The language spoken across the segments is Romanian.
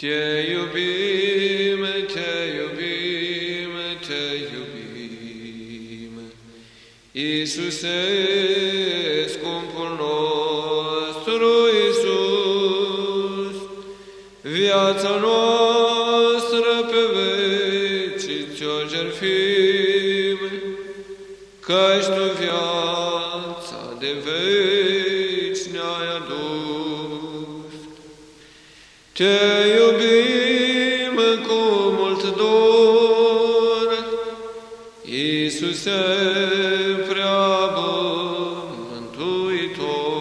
Te iubim, te iubim, te iubim. Iisuse, scumpul nostru Iisus, viața noastră pe veci ți-o jertfim, căci tu viața de veci ne-ai adus. Te Iisuse prea bun mântuitor.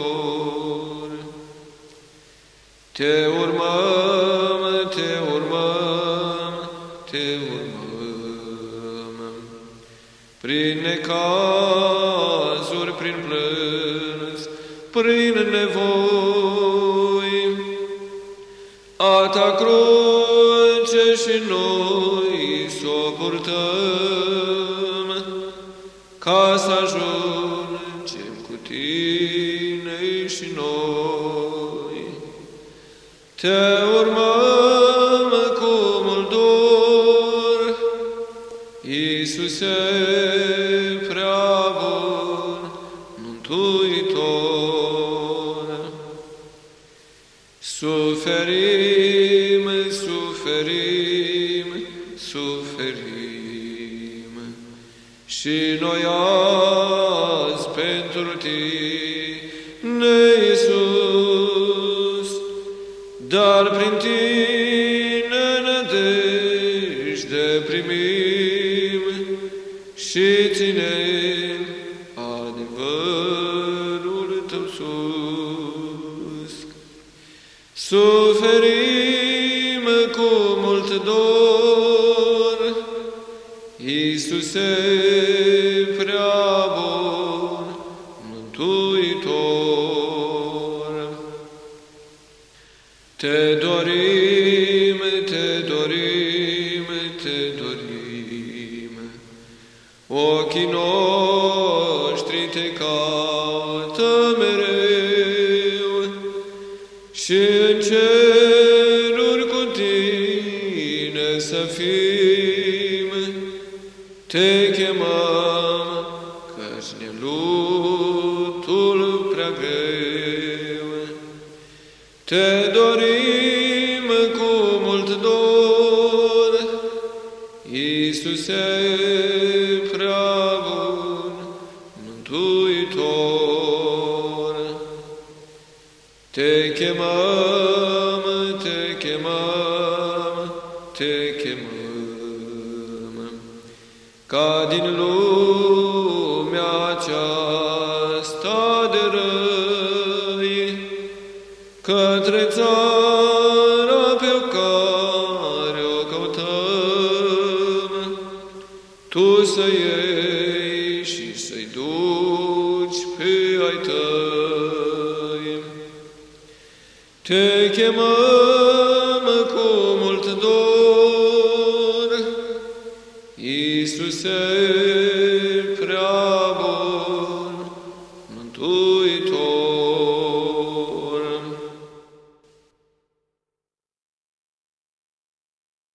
Te urmăm, te urmăm, te urmăm, prin necazuri, prin plâns, prin nevoi, a ta cruce și noi s-o purtăm, ca să ajungem cu tine și noi. Te urmăm cu mult dor, Iisuse prea bun, mântuitor. Suferim, suferim, suferim și noi azi pentru tine, Iisus, dar prin tine nădejde primim și ținem adevărul tău sus. Suferim cu mult dor, Iisuse prea bun, mântuitor. Te dorim, te dorim, te dorim, ochii noștri te caută mereu, și în ceruri cu tine să fim, te chemăm, căci ne luptul prea greu. Te dorim cu mult dor, Iisuse prea bun, mântuitor. Te chemăm, te chemăm, te ca din lumea aceasta de răi, către țara pe care o căutăm, Tu să ieși și să-i duci pe ai tăi. Te chemăm Iisuse prea bun, Mântuitor,